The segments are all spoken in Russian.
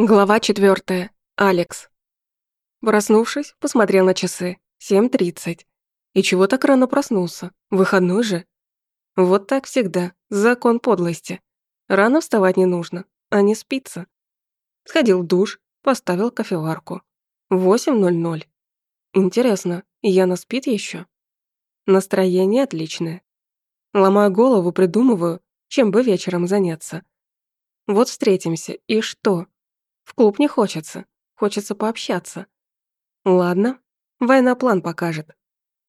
Глава четвертая. Алекс. Проснувшись, посмотрел на часы. 7.30. И чего так рано проснулся? Выходной же. Вот так всегда. Закон подлости. Рано вставать не нужно, а не спится. Сходил в душ, поставил кофеварку. 8.00. Интересно, Яна спит еще? Настроение отличное. Ломаю голову, придумываю, чем бы вечером заняться. Вот встретимся, и что? В клуб не хочется, хочется пообщаться. Ладно, война план покажет.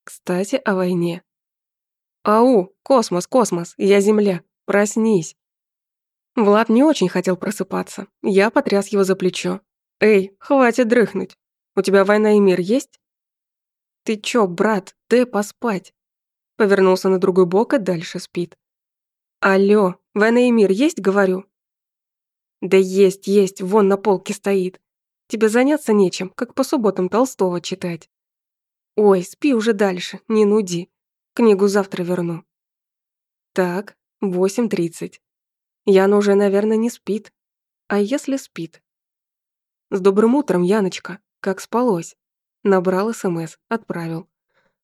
Кстати, о войне. Ау, космос, космос, я Земля, проснись. Влад не очень хотел просыпаться. Я потряс его за плечо. Эй, хватит дрыхнуть. У тебя война и мир есть? Ты чё, брат, ты поспать. Повернулся на другой бок и дальше спит. Алло, война и мир есть, говорю? Да есть, есть, вон на полке стоит. Тебе заняться нечем, как по субботам Толстого читать. Ой, спи уже дальше, не нуди. Книгу завтра верну. Так, 8.30. Яна уже, наверное, не спит. А если спит? С добрым утром, Яночка. Как спалось? Набрал СМС, отправил.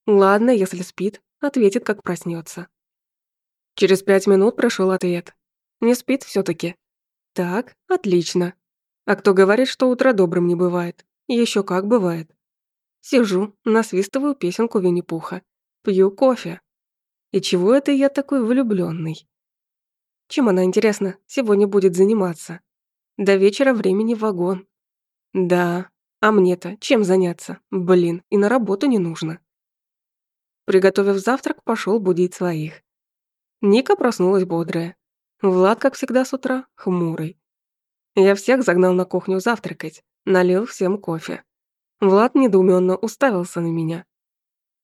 Ладно, если спит, ответит, как проснется. Через пять минут прошел ответ. Не спит все таки так, отлично. А кто говорит, что утро добрым не бывает? Еще как бывает. Сижу, насвистываю песенку Винни-Пуха. Пью кофе. И чего это я такой влюбленный? Чем она, интересно, сегодня будет заниматься? До вечера времени вагон. Да, а мне-то чем заняться? Блин, и на работу не нужно. Приготовив завтрак, пошел будить своих. Ника проснулась бодрая. Влад, как всегда с утра, хмурый. Я всех загнал на кухню завтракать, налил всем кофе. Влад недоуменно уставился на меня.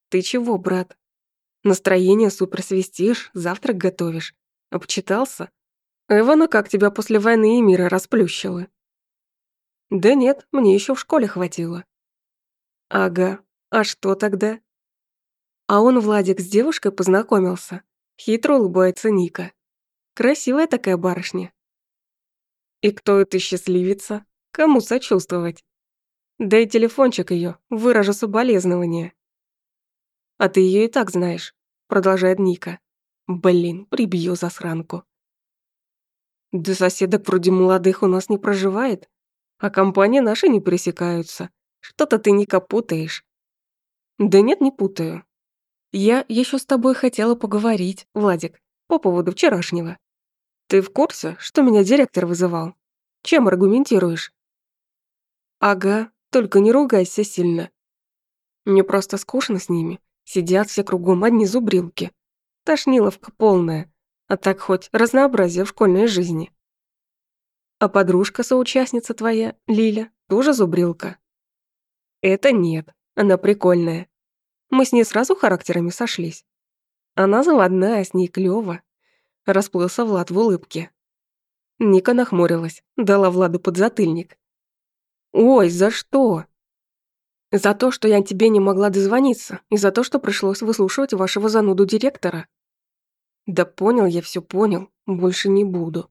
«Ты чего, брат? Настроение супер свистишь, завтрак готовишь. Обчитался? Эвана, как тебя после войны и мира расплющило?» «Да нет, мне еще в школе хватило». «Ага, а что тогда?» «А он, Владик, с девушкой познакомился». Хитро улыбается Ника. Красивая такая барышня. И кто эта счастливица? Кому сочувствовать? Дай телефончик ее, выражу соболезнование. А ты ее и так знаешь, продолжает Ника. Блин, прибью засранку. Да соседок вроде молодых у нас не проживает, а компании наши не пересекаются. Что-то ты, Ника, путаешь. Да нет, не путаю. Я еще с тобой хотела поговорить, Владик, по поводу вчерашнего. Ты в курсе, что меня директор вызывал? Чем аргументируешь? Ага, только не ругайся сильно. Мне просто скучно с ними. Сидят все кругом одни зубрилки. Тошниловка полная. А так хоть разнообразие в школьной жизни. А подружка-соучастница твоя, Лиля, тоже зубрилка? Это нет, она прикольная. Мы с ней сразу характерами сошлись. Она заводная, с ней клёво расплылся Влад в улыбке. Ника нахмурилась, дала Владу подзатыльник. «Ой, за что?» «За то, что я тебе не могла дозвониться, и за то, что пришлось выслушивать вашего зануду директора». «Да понял я все понял, больше не буду».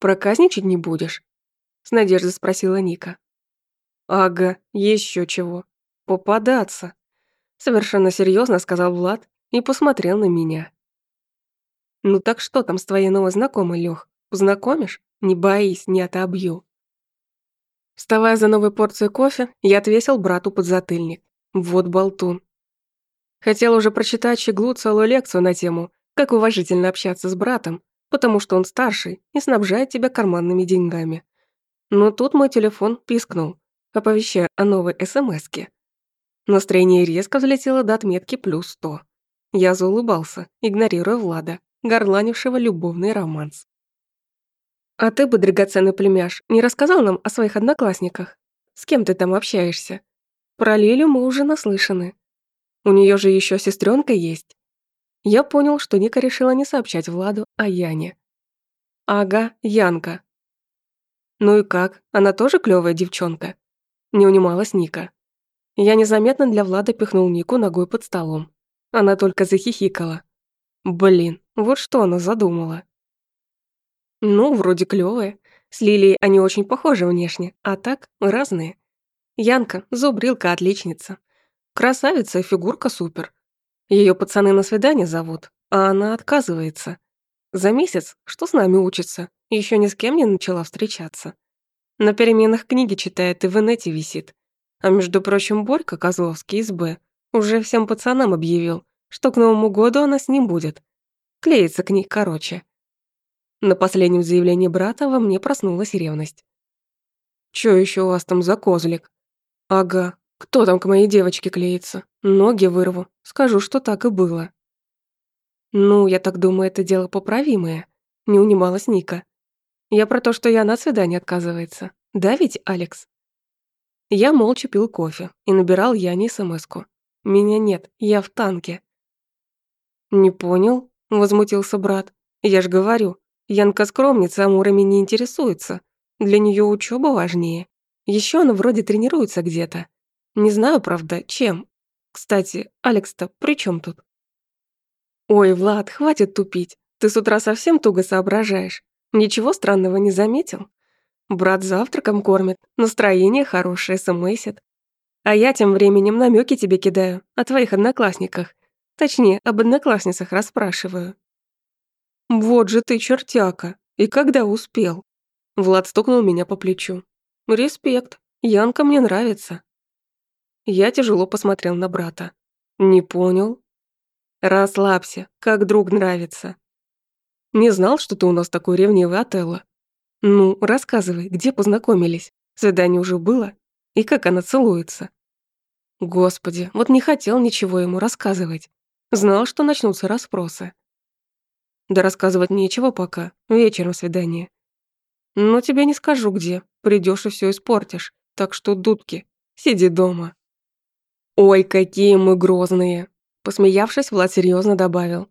«Проказничать не будешь?» — с надеждой спросила Ника. «Ага, еще чего. Попадаться», — совершенно серьезно сказал Влад и посмотрел на меня. Ну так что там с твоей новой знакомой, Лёх? Познакомишь? Не боись, не отобью. Вставая за новой порцией кофе, я отвесил брату подзатыльник. Вот болтун. Хотел уже прочитать Щеглу целую лекцию на тему «Как уважительно общаться с братом», потому что он старший и снабжает тебя карманными деньгами. Но тут мой телефон пискнул, оповещая о новой СМСке. Настроение резко взлетело до отметки плюс сто. Я заулыбался, игнорируя Влада, горланившего любовный романс. «А ты бы, драгоценный племяш, не рассказал нам о своих одноклассниках? С кем ты там общаешься? Про Лилю мы уже наслышаны. У нее же еще сестренка есть». Я понял, что Ника решила не сообщать Владу о Яне. «Ага, Янка». «Ну и как? Она тоже клевая девчонка?» Не унималась Ника. Я незаметно для Влада пихнул Нику ногой под столом. Она только захихикала. Блин, вот что она задумала. Ну, вроде клевые. С Лилией они очень похожи внешне, а так разные. Янка – зубрилка, отличница. Красавица и фигурка супер. Ее пацаны на свидание зовут, а она отказывается. За месяц, что с нами учится, еще ни с кем не начала встречаться. На переменах книги читает и в инете висит. А между прочим, Борька Козловский из Б уже всем пацанам объявил – что к Новому году она с ним будет. Клеится к ней короче. На последнем заявлении брата во мне проснулась ревность. «Чё ещё у вас там за козлик?» «Ага, кто там к моей девочке клеится? Ноги вырву, скажу, что так и было». «Ну, я так думаю, это дело поправимое», — не унималась Ника. «Я про то, что я на свидание отказывается. Да ведь, Алекс?» Я молча пил кофе и набирал Яне смс -ку. «Меня нет, я в танке. «Не понял», — возмутился брат. «Я ж говорю, Янка скромница, амурами не интересуется. Для нее учеба важнее. Еще она вроде тренируется где-то. Не знаю, правда, чем. Кстати, Алекс-то при чем тут?» «Ой, Влад, хватит тупить. Ты с утра совсем туго соображаешь. Ничего странного не заметил?» Брат завтраком кормит, настроение хорошее, смсит. А я тем временем намеки тебе кидаю о твоих одноклассниках. Точнее, об одноклассницах расспрашиваю. «Вот же ты чертяка! И когда успел?» Влад стукнул меня по плечу. «Респект. Янка мне нравится». Я тяжело посмотрел на брата. «Не понял?» «Расслабься, как друг нравится». «Не знал, что ты у нас такой ревнивый отелло». «Ну, рассказывай, где познакомились? Свидание уже было? И как она целуется?» Господи, вот не хотел ничего ему рассказывать. Знал, что начнутся расспросы. Да рассказывать нечего пока, вечером свидание. Но тебе не скажу где, придешь и все испортишь, так что дудки, сиди дома. Ой, какие мы грозные, посмеявшись, Влад серьезно добавил.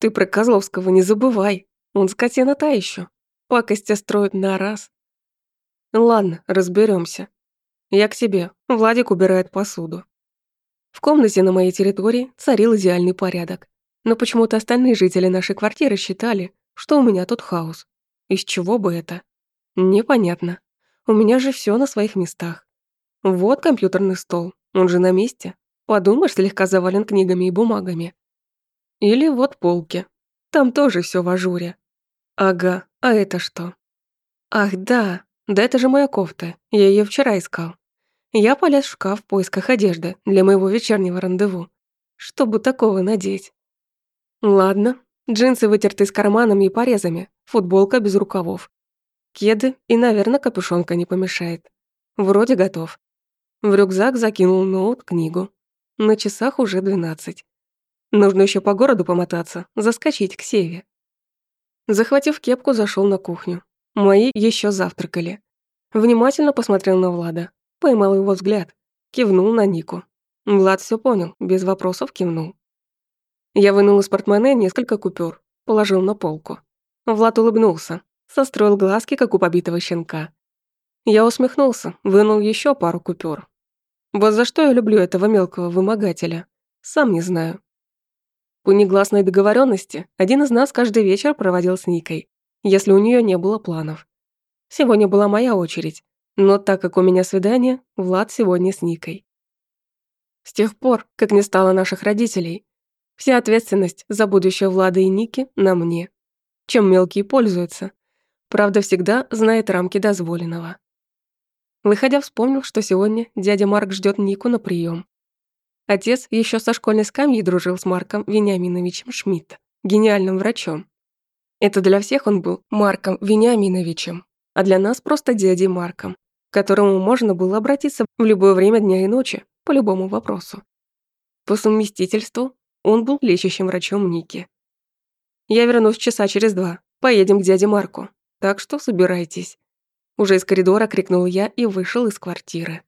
Ты про Козловского не забывай, он скотина та еще. Пакости строит на раз. Ладно, разберемся. Я к тебе. Владик убирает посуду. В комнате на моей территории царил идеальный порядок. Но почему-то остальные жители нашей квартиры считали, что у меня тут хаос. Из чего бы это? Непонятно. У меня же все на своих местах. Вот компьютерный стол, он же на месте. Подумаешь, слегка завален книгами и бумагами. Или вот полки. Там тоже все в ажуре. Ага, а это что? Ах, да, да это же моя кофта. Я ее вчера искал. Я полез в шкаф в поисках одежды для моего вечернего рандеву. Чтобы такого надеть. Ладно, джинсы вытерты с карманами и порезами, футболка без рукавов. Кеды и, наверное, капюшонка не помешает. Вроде готов. В рюкзак закинул ноут, книгу. На часах уже двенадцать. Нужно еще по городу помотаться, заскочить к Севе. Захватив кепку, зашел на кухню. Мои еще завтракали. Внимательно посмотрел на Влада. Поймал его взгляд, кивнул на Нику. Влад все понял, без вопросов кивнул. Я вынул из портмоне несколько купюр, положил на полку. Влад улыбнулся, состроил глазки, как у побитого щенка. Я усмехнулся, вынул еще пару купюр. Вот за что я люблю этого мелкого вымогателя. Сам не знаю. По негласной договоренности один из нас каждый вечер проводил с Никой, если у нее не было планов. Сегодня была моя очередь, но так как у меня свидание, Влад сегодня с Никой. С тех пор, как не стало наших родителей, вся ответственность за будущее Влада и Ники на мне. Чем мелкие пользуются. Правда, всегда знает рамки дозволенного. Выходя, вспомнил, что сегодня дядя Марк ждет Нику на прием. Отец еще со школьной скамьи дружил с Марком Вениаминовичем Шмидт, гениальным врачом. Это для всех он был Марком Вениаминовичем, а для нас просто дядей Марком к которому можно было обратиться в любое время дня и ночи по любому вопросу. По совместительству он был лечащим врачом Ники. «Я вернусь часа через два. Поедем к дяде Марку. Так что собирайтесь». Уже из коридора крикнул я и вышел из квартиры.